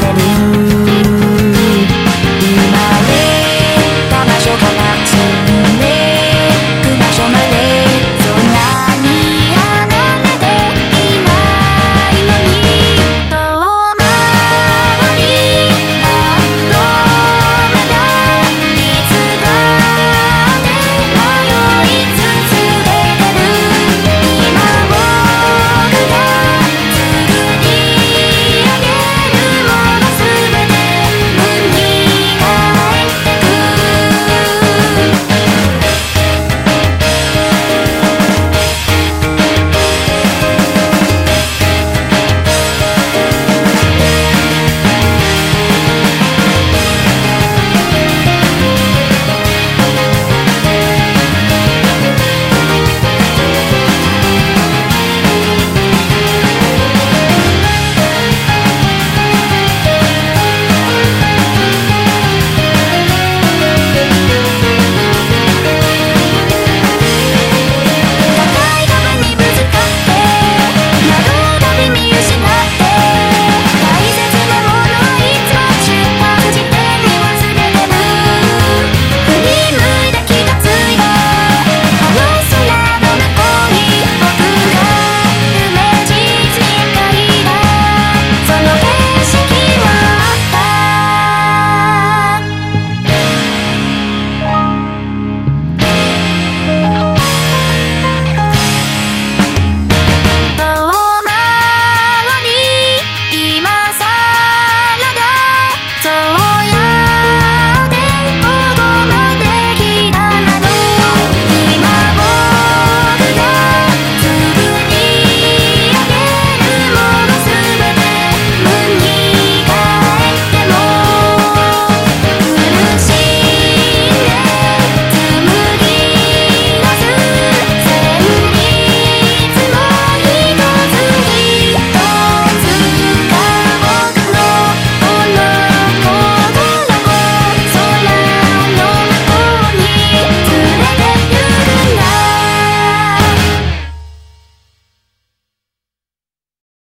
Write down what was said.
getting